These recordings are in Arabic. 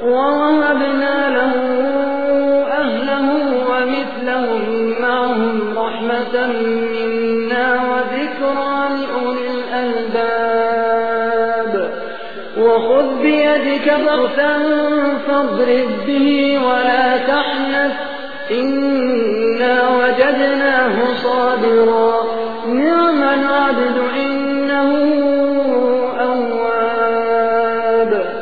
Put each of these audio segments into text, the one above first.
ووهبنا له أهله ومثلهم معهم رحمة منا وذكرى لأولي الألباب. وخذ بيدك ضغثا فاضرب به ولا تحنث. إنا وجدناه صابرا. نعم العبد إنه أواب.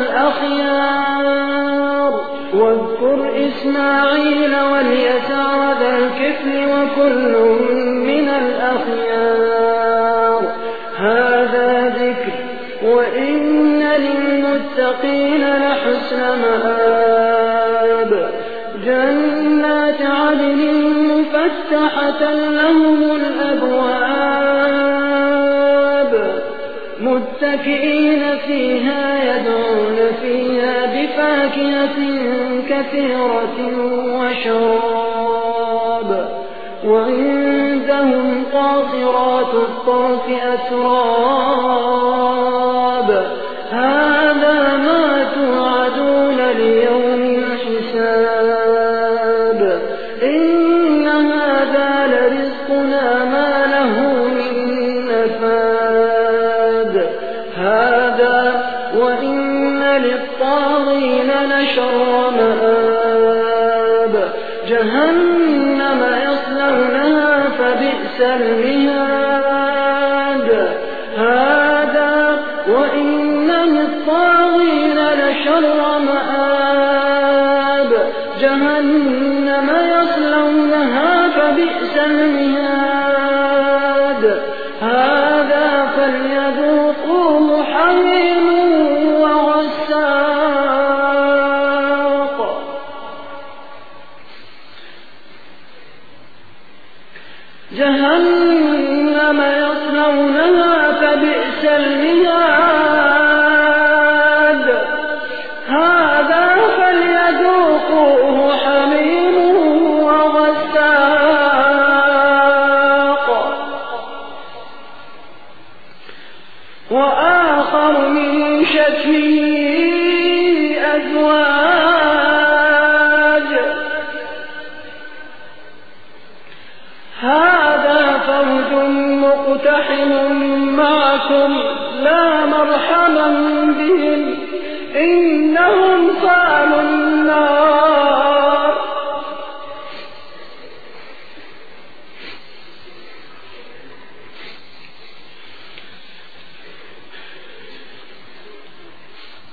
واذكر إسماعيل واليسع ذا الكفل وكل من الأخيار. هذا ذكر وإن للمتقين لحسن مآب. جنات عدن مفتحة لهم الأبواب. متكئين فيها يدعون فيها بفاكهة كثيرة وشراب. وعندهم قاصرات الطرف أتراب. هذا جهنم يصلونها فبئس المهاد. هذا وإن للطاغين لشر مآب. جهنم يصلونها فبئس المهاد. هذا جهنم يصلونها فبئس المهاد. مقتحم معكم لا مرحبا بهم إنهم صالوا النار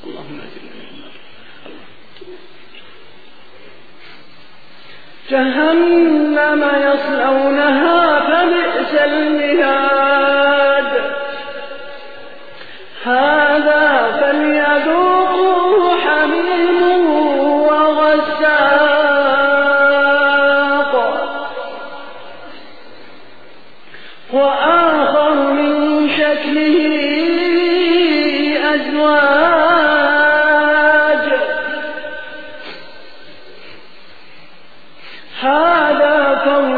اللهم جهنم يصلونها المهاد. هذا فليذوقوه حميم وغساق وآخر من شكله أزواج. هذا فوج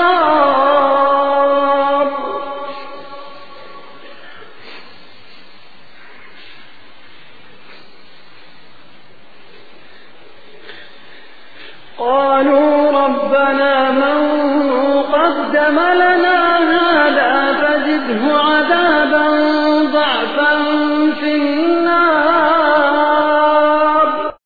قالوا ربنا من قدم لنا هذا فزده عذابا ضعفا في